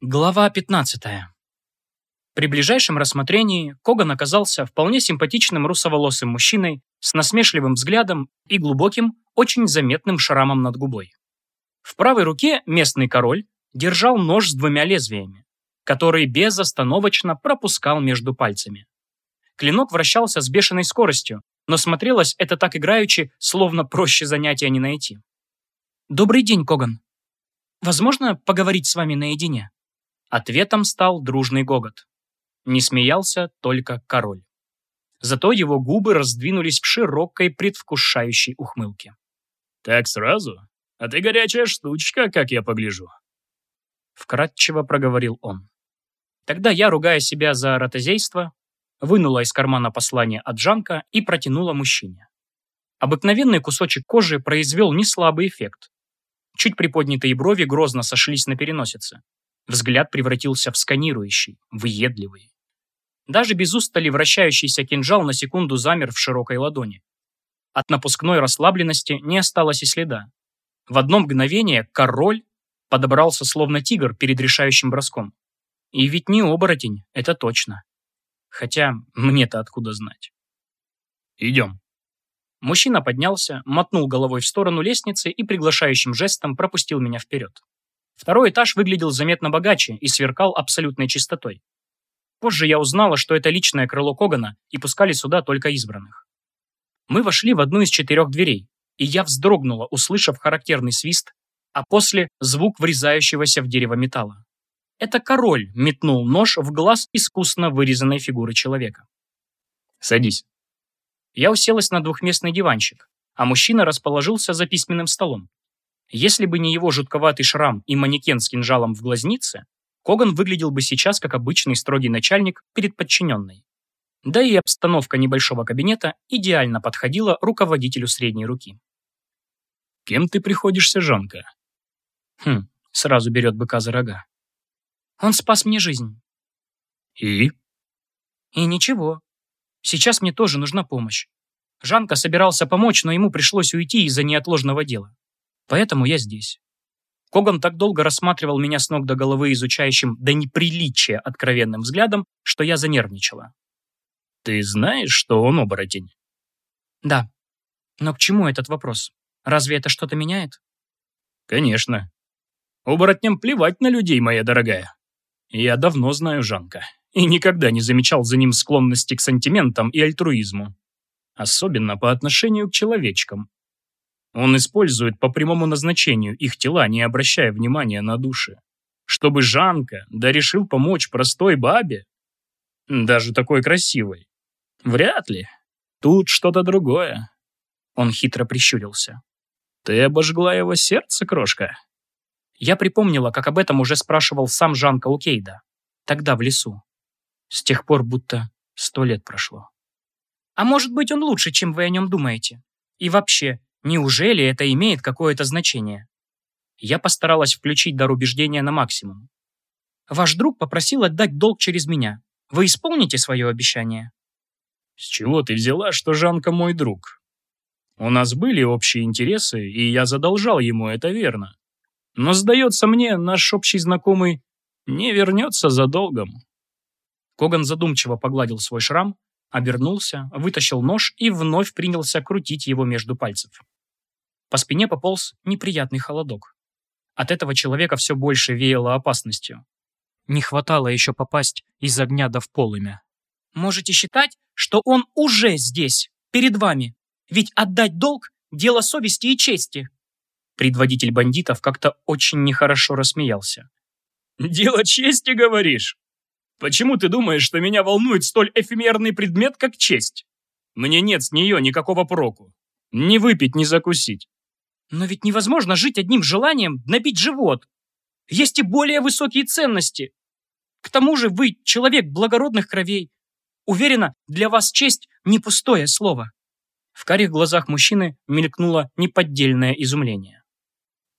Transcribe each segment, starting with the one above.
Глава 15. При ближайшем рассмотрении Коган оказался вполне симпатичным русоволосым мужчиной с насмешливым взглядом и глубоким, очень заметным шрамом над губой. В правой руке местный король держал нож с двумя лезвиями, который безостановочно пропускал между пальцами. Клинок вращался с бешеной скоростью, но смотрелось это так играючи, словно проще занятия не найти. «Добрый день, Коган. Возможно поговорить с вами наедине?» Ответом стал дружный гогот. Не смеялся только король. Зато его губы раздвинулись в широкой предвкушающей ухмылке. «Так сразу? А ты горячая штучка, как я погляжу». Вкратчиво проговорил он. Тогда я, ругая себя за ротозейство, вынула из кармана послание от Жанка и протянула мужчине. Обыкновенный кусочек кожи произвел неслабый эффект. Чуть приподнятые брови грозно сошлись на переносице. Взгляд превратился в сканирующий, въедливый. Даже без устали вращающийся кинжал на секунду замер в широкой ладони. От напускной расслабленности не осталось и следа. В одно мгновение король подобрался словно тигр перед решающим броском. И ведь не оборотень, это точно. Хотя мне-то откуда знать. «Идем». Мужчина поднялся, мотнул головой в сторону лестницы и приглашающим жестом пропустил меня вперед. Второй этаж выглядел заметно богаче и сверкал абсолютной чистотой. Позже я узнала, что это личное крыло Когана и пускали сюда только избранных. Мы вошли в одну из четырех дверей, и я вздрогнула, услышав характерный свист, а после звук врезающегося в дерево металла. Это король метнул нож в глаз искусно вырезанной фигуры человека. «Садись». Я уселась на двухместный диванчик, а мужчина расположился за письменным столом. Если бы не его жутковатый шрам и манекен с кинжалом в глазнице, Коган выглядел бы сейчас как обычный строгий начальник перед подчиненной. Да и обстановка небольшого кабинета идеально подходила руководителю средней руки. «Кем ты приходишься, Жанка?» Хм, сразу берет быка за рога. Он спас мне жизнь. И? И ничего. Сейчас мне тоже нужна помощь. Жанка собирался помочь, но ему пришлось уйти из-за неотложного дела. Поэтому я здесь. Коган так долго рассматривал меня с ног до головы изучающим до неприличия откровенным взглядом, что я занервничала. «Ты знаешь, что он оборотень?» «Да. Но к чему этот вопрос? Разве это что-то меняет?» «Конечно. Оборотням плевать на людей, моя дорогая. Я давно знаю Жанка и никогда не замечал за ним склонности к сантиментам и альтруизму. Особенно по отношению к человечкам. Он использует по прямому назначению их тела, не обращая внимания на души. Чтобы Жанка да решил помочь простой бабе? Даже такой красивой. Вряд ли. Тут что-то другое. Он хитро прищурился. Ты обожгла его сердце, крошка? Я припомнила, как об этом уже спрашивал сам Жанка у Кейда. Тогда в лесу. С тех пор будто сто лет прошло. А может быть, он лучше, чем вы о нем думаете? И вообще, Неужели это имеет какое-то значение? Я постаралась включить дар убеждения на максимум. Ваш друг попросил отдать долг через меня. Вы исполните свое обещание? С чего ты взяла, что Жанка мой друг? У нас были общие интересы, и я задолжал ему, это верно. Но, сдается мне, наш общий знакомый не вернется за долгом. Коган задумчиво погладил свой шрам, обернулся, вытащил нож и вновь принялся крутить его между пальцев. По спине пополз неприятный холодок. От этого человека все больше веяло опасностью. Не хватало еще попасть из огня до в полымя. Можете считать, что он уже здесь, перед вами. Ведь отдать долг – дело совести и чести. Предводитель бандитов как-то очень нехорошо рассмеялся. «Дело чести, говоришь? Почему ты думаешь, что меня волнует столь эфемерный предмет, как честь? Мне нет с нее никакого проку. Ни выпить, ни закусить. Но ведь невозможно жить одним желанием набить живот. Есть и более высокие ценности. К тому же вы человек благородных кровей. Уверена, для вас честь не пустое слово. В карих глазах мужчины мелькнуло неподдельное изумление.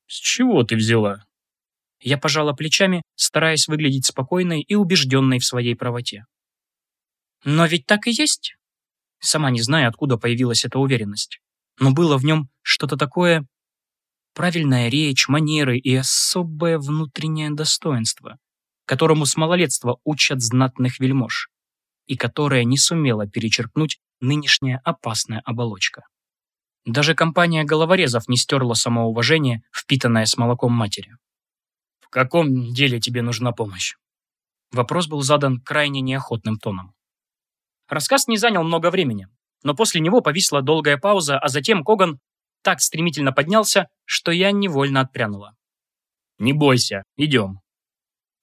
«С чего ты взяла?» Я пожала плечами, стараясь выглядеть спокойной и убежденной в своей правоте. Но ведь так и есть. Сама не знаю, откуда появилась эта уверенность. Но было в нем что-то такое правильная речь, манеры и особое внутреннее достоинство. которому с малолетства учат знатных вельмож, и которая не сумела перечеркнуть нынешняя опасная оболочка. Даже компания головорезов не стерла самоуважение, впитанное с молоком матери. «В каком деле тебе нужна помощь?» Вопрос был задан крайне неохотным тоном. Рассказ не занял много времени, но после него повисла долгая пауза, а затем Коган так стремительно поднялся, что я невольно отпрянула. «Не бойся, идем».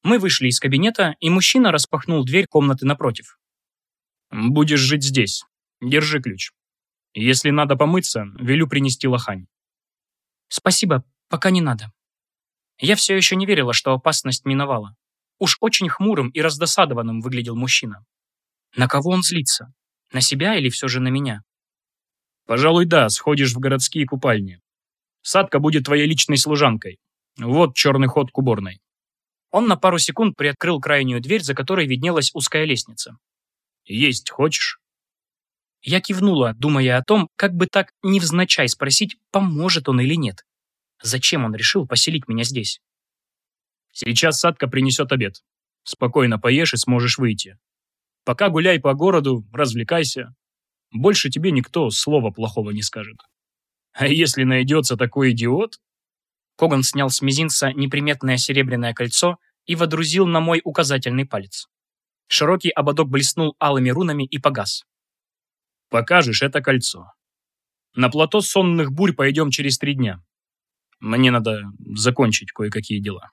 Мы вышли из кабинета, и мужчина распахнул дверь комнаты напротив. «Будешь жить здесь. Держи ключ. Если надо помыться, велю принести лохань». «Спасибо, пока не надо». Я все еще не верила, что опасность миновала. Уж очень хмурым и раздосадованным выглядел мужчина. На кого он злится? На себя или все же на меня? «Пожалуй, да, сходишь в городские купальни. Садка будет твоей личной служанкой. Вот черный ход к уборной». Он на пару секунд приоткрыл крайнюю дверь, за которой виднелась узкая лестница. «Есть хочешь?» Я кивнула, думая о том, как бы так невзначай спросить, поможет он или нет. Зачем он решил поселить меня здесь? «Сейчас Садка принесет обед. Спокойно поешь и сможешь выйти. Пока гуляй по городу, развлекайся. Больше тебе никто слова плохого не скажет. А если найдется такой идиот, Коган снял с мизинца неприметное серебряное кольцо и водрузил на мой указательный палец. Широкий ободок блеснул алыми рунами и погас. «Покажешь это кольцо. На плато сонных бурь пойдем через три дня. Мне надо закончить кое-какие дела».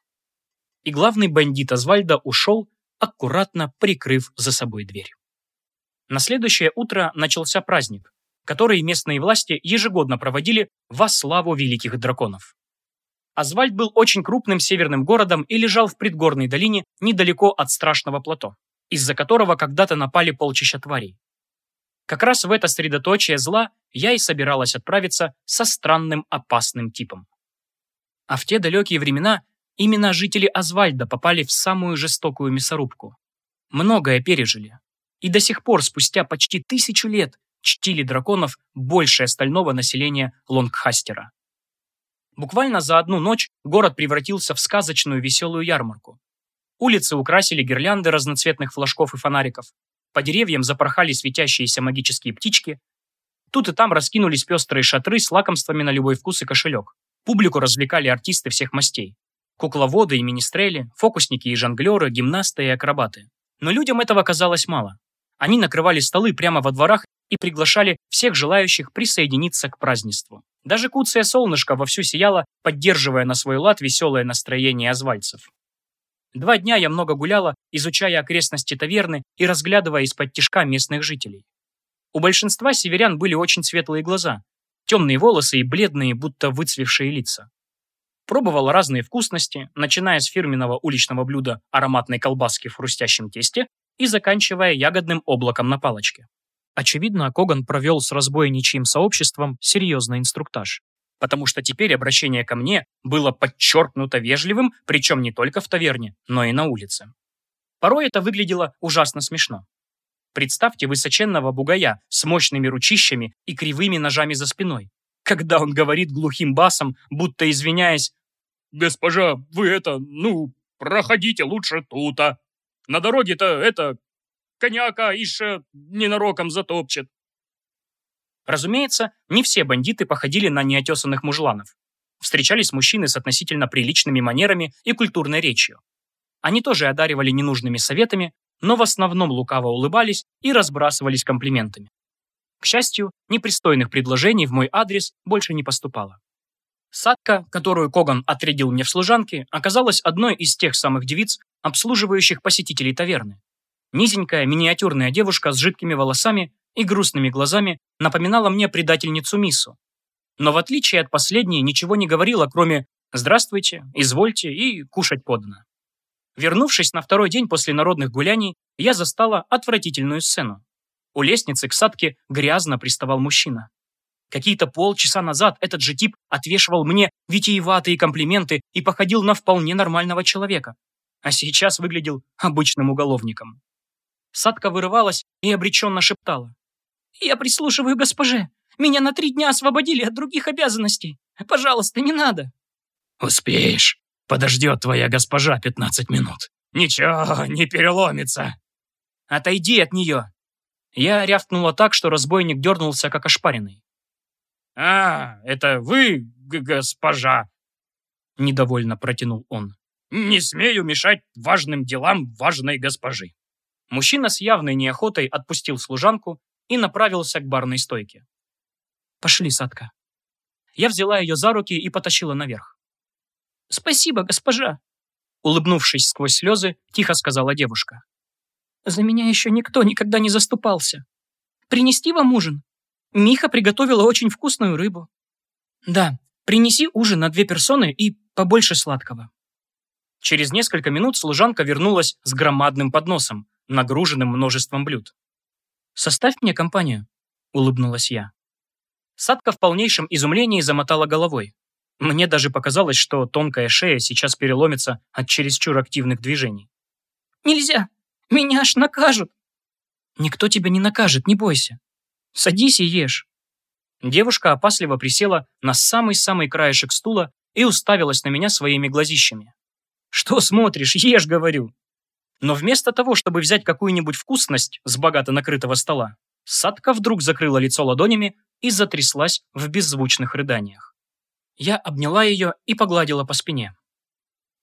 И главный бандит Азвальда ушел, аккуратно прикрыв за собой дверь. На следующее утро начался праздник, который местные власти ежегодно проводили во славу великих драконов. Азвальд был очень крупным северным городом и лежал в предгорной долине недалеко от страшного плато, из-за которого когда-то напали полчища тварей. Как раз в это средоточие зла я и собиралась отправиться со странным опасным типом. А в те далекие времена именно жители Азвальда попали в самую жестокую мясорубку. Многое пережили. И до сих пор, спустя почти тысячу лет, чтили драконов больше остального населения Лонгхастера. Буквально за одну ночь город превратился в сказочную веселую ярмарку. Улицы украсили гирлянды разноцветных флажков и фонариков. По деревьям запорхали светящиеся магические птички. Тут и там раскинулись пестрые шатры с лакомствами на любой вкус и кошелек. Публику развлекали артисты всех мастей. Кукловоды и министрели, фокусники и жонглеры, гимнасты и акробаты. Но людям этого казалось мало. Они накрывали столы прямо во дворах и приглашали всех желающих присоединиться к празднеству. Даже куцая солнышко вовсю сияло, поддерживая на свой лад веселое настроение озвальцев. Два дня я много гуляла, изучая окрестности таверны и разглядывая из-под тишка местных жителей. У большинства северян были очень светлые глаза, темные волосы и бледные, будто выцвевшие лица. Пробовала разные вкусности, начиная с фирменного уличного блюда ароматной колбаски в хрустящем тесте и заканчивая ягодным облаком на палочке. Очевидно, Коган провел с разбойничьим сообществом серьезный инструктаж. Потому что теперь обращение ко мне было подчеркнуто вежливым, причем не только в таверне, но и на улице. Порой это выглядело ужасно смешно. Представьте высоченного бугая с мощными ручищами и кривыми ножами за спиной. Когда он говорит глухим басом, будто извиняясь, «Госпожа, вы это, ну, проходите лучше тута. На дороге-то это, коняка еще ненароком затопчет. Разумеется, не все бандиты походили на неотесанных мужланов. Встречались мужчины с относительно приличными манерами и культурной речью. Они тоже одаривали ненужными советами, но в основном лукаво улыбались и разбрасывались комплиментами. К счастью, непристойных предложений в мой адрес больше не поступало. Садка, которую Коган отрядил мне в служанке, оказалась одной из тех самых девиц, обслуживающих посетителей таверны. Низенькая, миниатюрная девушка с жидкими волосами и грустными глазами напоминала мне предательницу Миссу. Но в отличие от последней ничего не говорила, кроме «здравствуйте», «извольте» и «кушать подано». Вернувшись на второй день после народных гуляний, я застала отвратительную сцену. У лестницы к садке грязно приставал мужчина. Какие-то полчаса назад этот же тип отвешивал мне витиеватые комплименты и походил на вполне нормального человека, а сейчас выглядел обычным уголовником. Садка вырывалась и обреченно шептала. «Я прислушиваю госпоже. Меня на три дня освободили от других обязанностей. Пожалуйста, не надо». «Успеешь. Подождет твоя госпожа пятнадцать минут. Ничего, не переломится. Отойди от нее. Я рявкнула так, что разбойник дернулся, как ошпаренный. А, это вы, госпожа? Недовольно протянул он. Не смею мешать важным делам важной госпожи. Мужчина с явной неохотой отпустил служанку и направился к барной стойке. «Пошли, Садка». Я взяла ее за руки и потащила наверх. «Спасибо, госпожа», улыбнувшись сквозь слезы, тихо сказала девушка. «За меня еще никто никогда не заступался. Принести вам ужин? Миха приготовила очень вкусную рыбу». «Да, принеси ужин на две персоны и побольше сладкого». Через несколько минут служанка вернулась с громадным подносом, нагруженным множеством блюд. «Составь мне компанию», — улыбнулась я. Садка в полнейшем изумлении замотала головой. Мне даже показалось, что тонкая шея сейчас переломится от чересчур активных движений. «Нельзя! Меня аж накажут!» «Никто тебя не накажет, не бойся. Садись и ешь». Девушка опасливо присела на самый-самый краешек стула и уставилась на меня своими глазищами. «Что смотришь? Ешь, говорю!» Но вместо того, чтобы взять какую-нибудь вкусность с богато накрытого стола, Садка вдруг закрыла лицо ладонями и затряслась в беззвучных рыданиях. Я обняла ее и погладила по спине.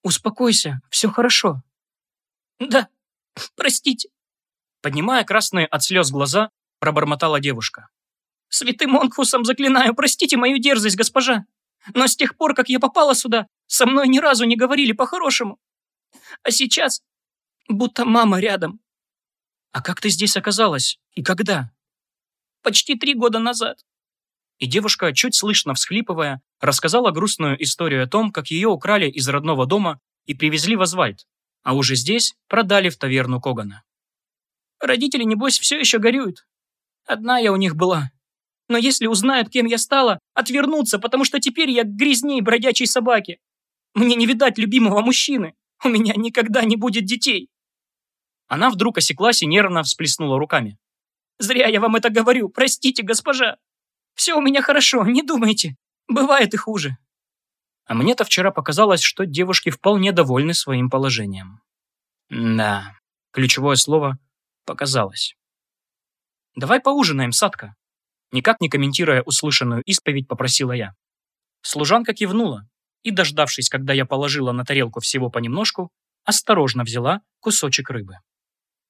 «Успокойся, все хорошо». «Да, простите». Поднимая красные от слез глаза, пробормотала девушка. «Святым Монкфусом заклинаю, простите мою дерзость, госпожа. Но с тех пор, как я попала сюда, со мной ни разу не говорили по-хорошему. А сейчас будто мама рядом. А как ты здесь оказалась? И когда? Почти три года назад. И девушка, чуть слышно всхлипывая, рассказала грустную историю о том, как ее украли из родного дома и привезли в Азвальд, а уже здесь продали в таверну Когана. Родители, небось, все еще горюют. Одна я у них была. Но если узнают, кем я стала, отвернутся, потому что теперь я грязней бродячей собаки. Мне не видать любимого мужчины. У меня никогда не будет детей. Она вдруг осеклась и нервно всплеснула руками. «Зря я вам это говорю, простите, госпожа. Все у меня хорошо, не думайте. Бывает и хуже». А мне-то вчера показалось, что девушки вполне довольны своим положением. Да, ключевое слово «показалось». «Давай поужинаем, Садка», никак не комментируя услышанную исповедь, попросила я. Служанка кивнула и, дождавшись, когда я положила на тарелку всего понемножку, осторожно взяла кусочек рыбы.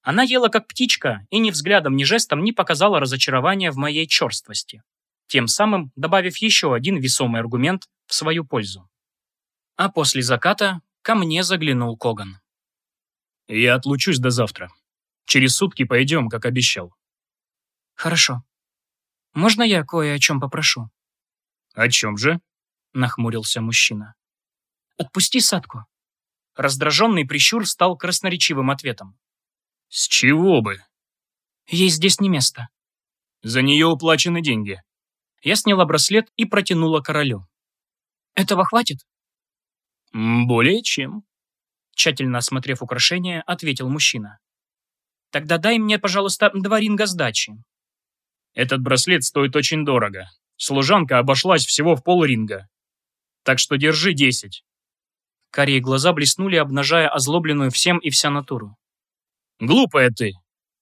Она ела как птичка и ни взглядом, ни жестом не показала разочарования в моей черствости, тем самым добавив еще один весомый аргумент в свою пользу. А после заката ко мне заглянул Коган. «Я отлучусь до завтра. Через сутки пойдем, как обещал». «Хорошо. Можно я кое о чем попрошу?» «О чем же?» — нахмурился мужчина. «Отпусти Садку». Раздраженный прищур стал красноречивым ответом. С чего бы? Ей здесь не место. За нее уплачены деньги. Я сняла браслет и протянула королю. Этого хватит? Более чем. Тщательно осмотрев украшение, ответил мужчина. Тогда дай мне, пожалуйста, два ринга сдачи. Этот браслет стоит очень дорого. Служанка обошлась всего в полринга. Так что держи десять. Карие глаза блеснули, обнажая озлобленную всем и вся натуру. Глупая ты.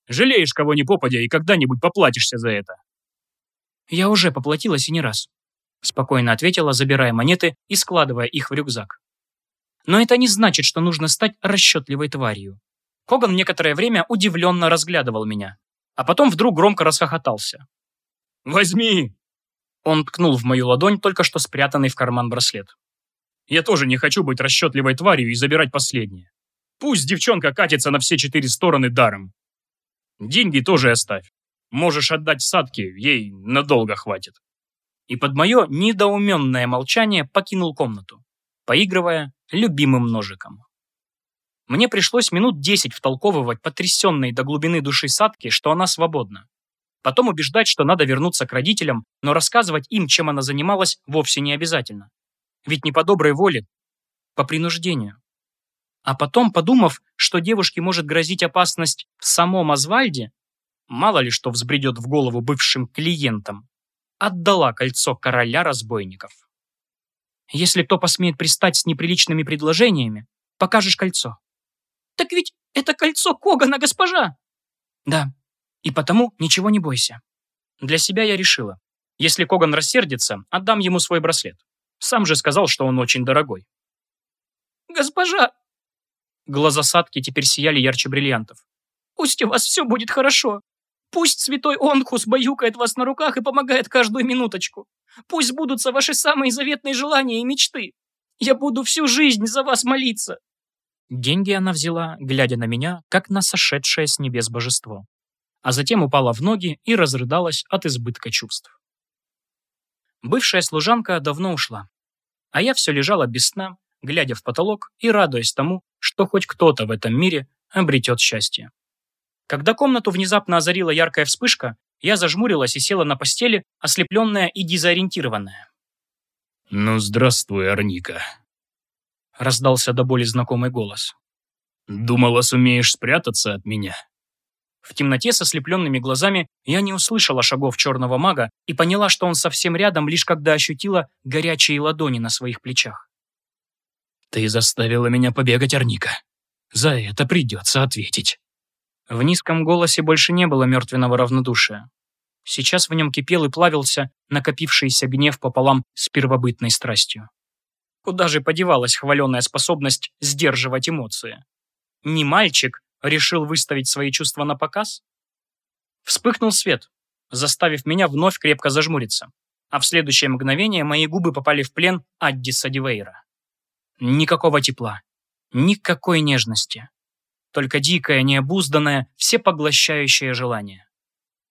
Жалеешь кого ни попадя и когда-нибудь поплатишься за это. Я уже поплатилась и не раз. Спокойно ответила, забирая монеты и складывая их в рюкзак. Но это не значит, что нужно стать расчетливой тварью. Коган некоторое время удивленно разглядывал меня, а потом вдруг громко расхохотался. «Возьми!» Он ткнул в мою ладонь только что спрятанный в карман браслет. «Я тоже не хочу быть расчетливой тварью и забирать последнее. Пусть девчонка катится на все четыре стороны даром. Деньги тоже оставь. Можешь отдать садки, ей надолго хватит. И под мое недоуменное молчание покинул комнату, поигрывая любимым ножиком. Мне пришлось минут десять втолковывать потрясенной до глубины души Садки, что она свободна. Потом убеждать, что надо вернуться к родителям, но рассказывать им, чем она занималась, вовсе не обязательно. Ведь не по доброй воле, по принуждению. А потом, подумав, что девушке может грозить опасность в самом Азвальде, мало ли что взбредет в голову бывшим клиентам, отдала кольцо короля разбойников. Если кто посмеет пристать с неприличными предложениями, покажешь кольцо. Так ведь это кольцо Когана, госпожа!» «Да, и потому ничего не бойся. Для себя я решила. Если Коган рассердится, отдам ему свой браслет. Сам же сказал, что он очень дорогой». «Госпожа!» Глаза Садки теперь сияли ярче бриллиантов. «Пусть у вас все будет хорошо. Пусть святой Онхус баюкает вас на руках и помогает каждую минуточку. Пусть будутся ваши самые заветные желания и мечты. Я буду всю жизнь за вас молиться. Деньги она взяла, глядя на меня, как на сошедшее с небес божество. А затем упала в ноги и разрыдалась от избытка чувств. Бывшая служанка давно ушла. А я все лежала без сна, глядя в потолок и радуясь тому, что хоть кто-то в этом мире обретет счастье. Когда комнату внезапно озарила яркая вспышка, я зажмурилась и села на постели, ослепленная и дезориентированная. «Ну, здравствуй, Арника», — раздался до боли знакомый голос. «Думала, сумеешь спрятаться от меня?» В темноте со слепленными глазами я не услышала шагов черного мага и поняла, что он совсем рядом, лишь когда ощутила горячие ладони на своих плечах. «Ты заставила меня побегать, Арника. За это придется ответить». В низком голосе больше не было мертвенного равнодушия. Сейчас в нем кипел и плавился накопившийся гнев пополам с первобытной страстью. Куда же подевалась хваленая способность сдерживать эмоции? Не мальчик решил выставить свои чувства на показ? Вспыхнул свет, заставив меня вновь крепко зажмуриться, а в следующее мгновение мои губы попали в плен Аддиса Дивейра. Никакого тепла, никакой нежности, только дикое, необузданное, всепоглощающее желание.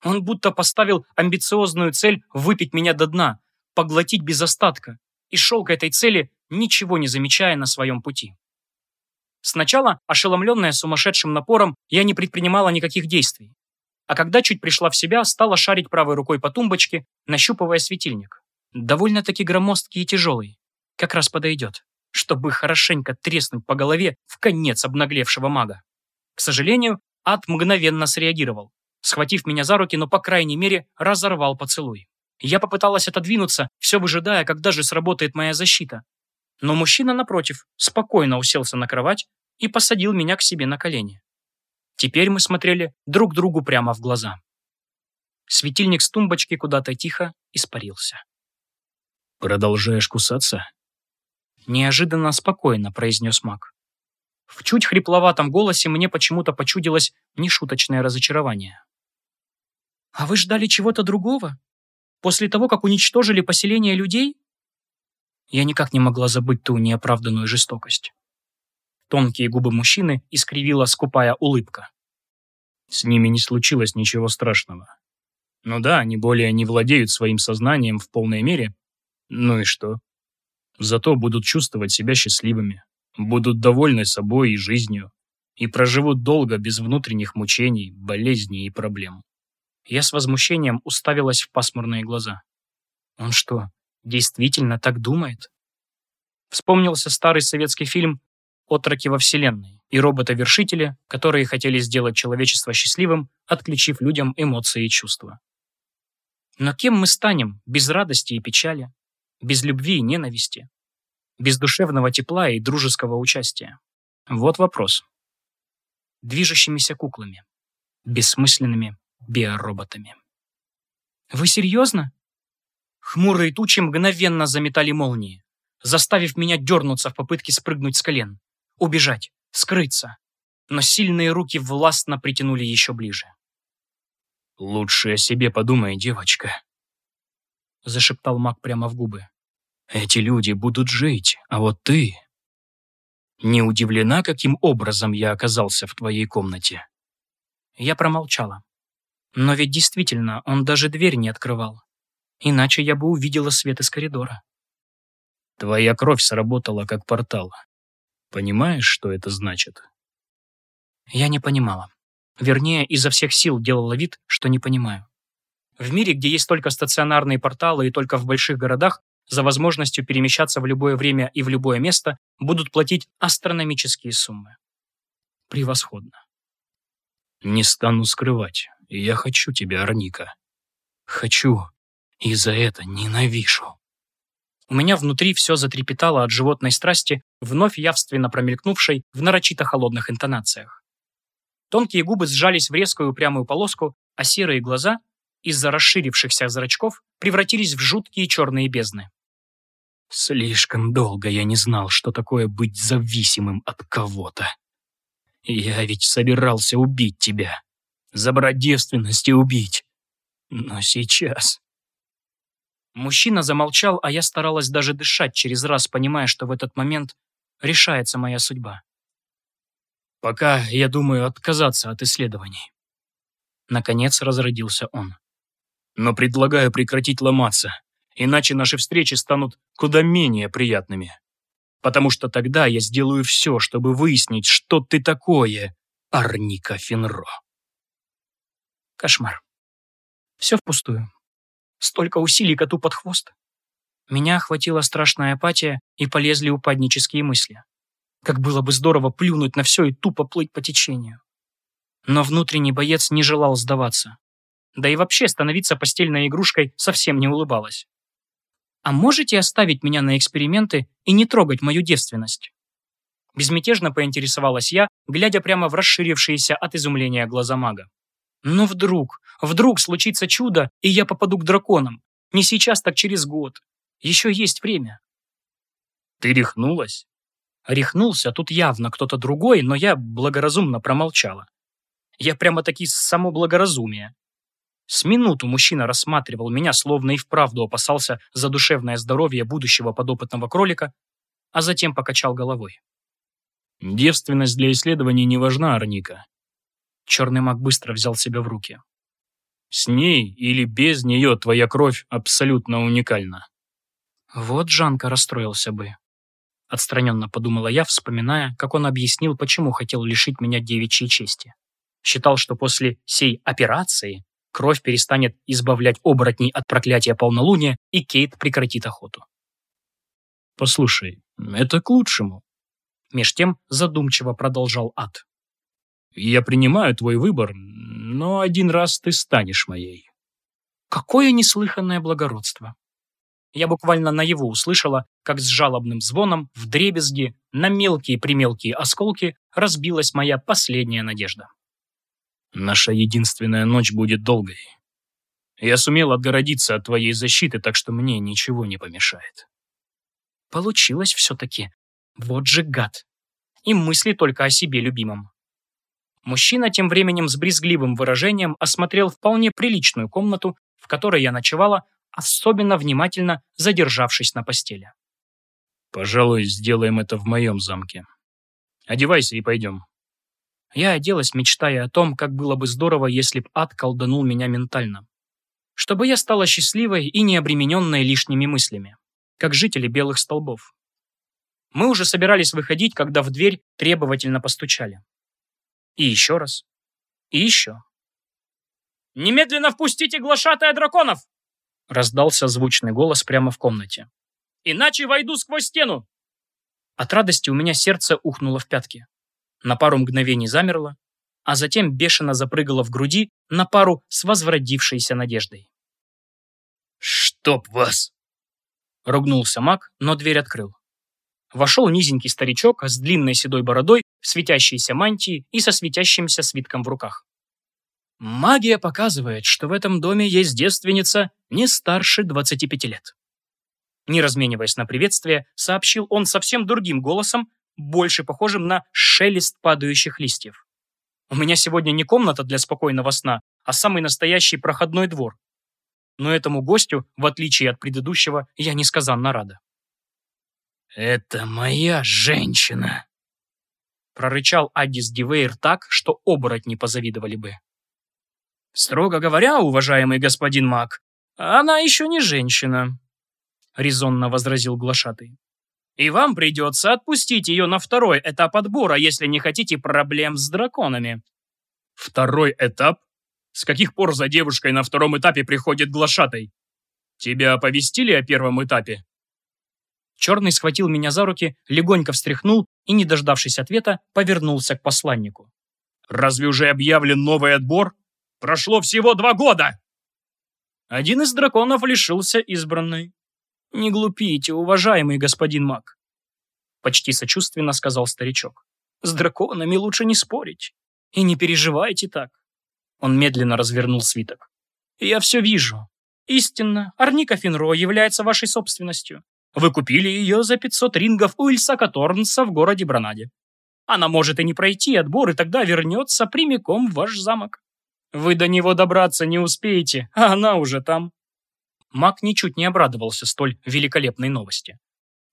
Он будто поставил амбициозную цель выпить меня до дна, поглотить без остатка, и шел к этой цели, ничего не замечая на своем пути. Сначала, ошеломленная сумасшедшим напором, я не предпринимала никаких действий. А когда чуть пришла в себя, стала шарить правой рукой по тумбочке, нащупывая светильник. Довольно-таки громоздкий и тяжелый. Как раз подойдет, чтобы хорошенько треснуть по голове в конец обнаглевшего мага. К сожалению, ад мгновенно среагировал, схватив меня за руки, но, по крайней мере, разорвал поцелуй. Я попыталась отодвинуться, все выжидая, когда же сработает моя защита. Но мужчина, напротив, спокойно уселся на кровать и посадил меня к себе на колени. Теперь мы смотрели друг другу прямо в глаза. Светильник с тумбочки куда-то тихо испарился. «Продолжаешь кусаться?» Неожиданно спокойно произнес маг. В чуть хрипловатом голосе мне почему-то почудилось нешуточное разочарование. «А вы ждали чего-то другого? После того, как уничтожили поселение людей?» Я никак не могла забыть ту неоправданную жестокость. Тонкие губы мужчины искривила скупая улыбка. С ними не случилось ничего страшного. Ну да, они более не владеют своим сознанием в полной мере. Ну и что? Зато будут чувствовать себя счастливыми, будут довольны собой и жизнью, и проживут долго без внутренних мучений, болезней и проблем. Я с возмущением уставилась в пасмурные глаза. Он что, действительно так думает? Вспомнился старый советский фильм «Отроки во Вселенной» и робота-вершители, которые хотели сделать человечество счастливым, отключив людям эмоции и чувства. Но кем мы станем без радости и печали, без любви и ненависти, без душевного тепла и дружеского участия? Вот вопрос. Движущимися куклами, бессмысленными биороботами. «Вы серьезно?» Хмурые тучи мгновенно заметали молнии, заставив меня дернуться в попытке спрыгнуть с колен, убежать, скрыться. Но сильные руки властно притянули еще ближе. «Лучше о себе подумай, девочка», — зашептал маг прямо в губы. Эти люди будут жить, а вот ты... Не удивлена, каким образом я оказался в твоей комнате?» Я промолчала. Но ведь действительно, он даже дверь не открывал. Иначе я бы увидела свет из коридора. Твоя кровь сработала как портал. Понимаешь, что это значит? Я не понимала. Вернее, изо всех сил делала вид, что не понимаю. В мире, где есть только стационарные порталы и только в больших городах, за возможностью перемещаться в любое время и в любое место будут платить астрономические суммы. Превосходно. Не стану скрывать. Я хочу тебя, Арника. Хочу. И за это ненавижу. У меня внутри все затрепетало от животной страсти, вновь явственно промелькнувшей в нарочито холодных интонациях. Тонкие губы сжались в резкую упрямую полоску, а серые глаза, из-за расширившихся зрачков, превратились в жуткие черные бездны. Слишком долго я не знал, что такое быть зависимым от кого-то. Я ведь собирался убить тебя, забрать девственность и убить. Но сейчас... Мужчина замолчал, а я старалась даже дышать через раз, понимая, что в этот момент решается моя судьба. Пока я думаю отказаться от исследований. Наконец разродился он. Но предлагаю прекратить ломаться, иначе наши встречи станут куда менее приятными. Потому что тогда я сделаю все, чтобы выяснить, что ты такое, Арника Финро. Кошмар. Все впустую. Столько усилий коту под хвост. Меня охватила страшная апатия и полезли упаднические мысли. Как было бы здорово плюнуть на все и тупо плыть по течению. Но внутренний боец не желал сдаваться. Да и вообще становиться постельной игрушкой совсем не улыбалась. «А можете оставить меня на эксперименты и не трогать мою девственность?» Безмятежно поинтересовалась я, глядя прямо в расширившиеся от изумления глаза мага. Но вдруг, вдруг случится чудо, и я попаду к драконам. Не сейчас, так через год. Еще есть время. Ты рехнулась? Рехнулся тут явно кто-то другой, но я благоразумно промолчала. Я прямо-таки само благоразумие. С минуту мужчина рассматривал меня, словно и вправду опасался за душевное здоровье будущего подопытного кролика, а затем покачал головой. Девственность для исследований не важна, Арника. Черный маг быстро взял себя в руки. С ней или без нее твоя кровь абсолютно уникальна. Вот Жанка расстроился бы. Отстраненно подумала я, вспоминая, как он объяснил, почему хотел лишить меня девичьей чести. Считал, что после сей операции кровь перестанет избавлять оборотней от проклятия полнолуния, и Кейт прекратит охоту. «Послушай, это к лучшему», — меж тем задумчиво продолжал ад. Я принимаю твой выбор, но один раз ты станешь моей. Какое неслыханное благородство. Я буквально наяву услышала, как с жалобным звоном в дребезги на мелкие-примелкие осколки разбилась моя последняя надежда. Наша единственная ночь будет долгой. Я сумел отгородиться от твоей защиты, так что мне ничего не помешает. Получилось все-таки. Вот же гад. И мысли только о себе любимом. Мужчина тем временем с брезгливым выражением осмотрел вполне приличную комнату, в которой я ночевала, особенно внимательно задержавшись на постели. «Пожалуй, сделаем это в моем замке. Одевайся и пойдем». Я оделась, мечтая о том, как было бы здорово, если б ад колданул меня ментально. Чтобы я стала счастливой и не обремененной лишними мыслями, как жители Белых Столбов. Мы уже собирались выходить, когда в дверь требовательно постучали. И еще раз. И еще. «Немедленно впустите глашатая драконов!» Раздался звучный голос прямо в комнате. «Иначе войду сквозь стену!» От радости у меня сердце ухнуло в пятки. На пару мгновений замерло, а затем бешено запрыгало в груди на пару с возродившейся надеждой. «Чтоб вас!» Ругнулся маг, но дверь открыл. Вошел низенький старичок с длинной седой бородой, в светящейся мантии и со светящимся свитком в руках. Магия показывает, что в этом доме есть девственница не старше 25 лет. Не размениваясь на приветствие, сообщил он совсем другим голосом, больше похожим на шелест падающих листьев. У меня сегодня не комната для спокойного сна, а самый настоящий проходной двор. Но этому гостю, в отличие от предыдущего, я несказанно рада. «Это моя женщина!» Прорычал Аддис Дивейр так, что оборотни позавидовали бы. «Строго говоря, уважаемый господин маг, она еще не женщина», — резонно возразил глашатый. «И вам придется отпустить ее на второй этап отбора, если не хотите проблем с драконами». «Второй этап? С каких пор за девушкой на втором этапе приходит глашатай? Тебя оповестили о первом этапе?» Черный схватил меня за руки, легонько встряхнул и, не дождавшись ответа, повернулся к посланнику. «Разве уже объявлен новый отбор? Прошло всего два года!» Один из драконов лишился избранной. Не глупите, уважаемый господин маг. Почти сочувственно сказал старичок. С драконами лучше не спорить. И не переживайте так. Он медленно развернул свиток. Я все вижу. Истинно, Арника Финро является вашей собственностью. Вы купили ее за 500 рингов у Ильсака Торнса в городе Бранаде. Она может и не пройти отбор, и тогда вернется прямиком в ваш замок. Вы до него добраться не успеете, а она уже там. Маг ничуть не обрадовался столь великолепной новости.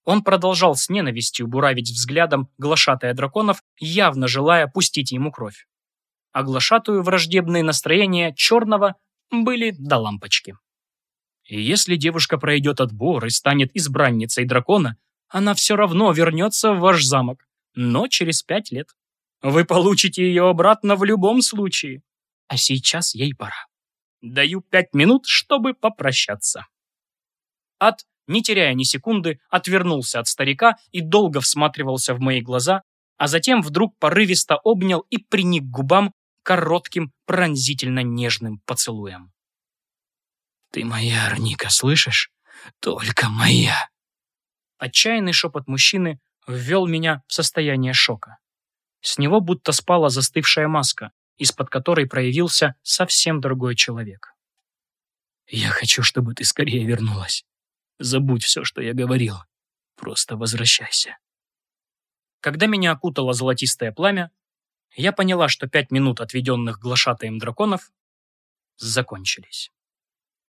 Он продолжал с ненавистью буравить взглядом глашатая драконов, явно желая пустить ему кровь. А глашатую враждебные настроения черного были до лампочки. И если девушка пройдет отбор и станет избранницей дракона, она все равно вернется в ваш замок, но через пять лет. Вы получите ее обратно в любом случае. А сейчас ей пора. Даю пять минут, чтобы попрощаться. Ад, не теряя ни секунды, отвернулся от старика и долго всматривался в мои глаза, а затем вдруг порывисто обнял и приник к губам коротким, пронзительно нежным поцелуем. «Ты моя, Арника, слышишь? Только моя!» Отчаянный шепот мужчины ввел меня в состояние шока. С него будто спала застывшая маска, из-под которой проявился совсем другой человек. «Я хочу, чтобы ты скорее вернулась. Забудь все, что я говорил. Просто возвращайся». Когда меня окутало золотистое пламя, я поняла, что пять минут, отведенных глашатаем драконов, закончились.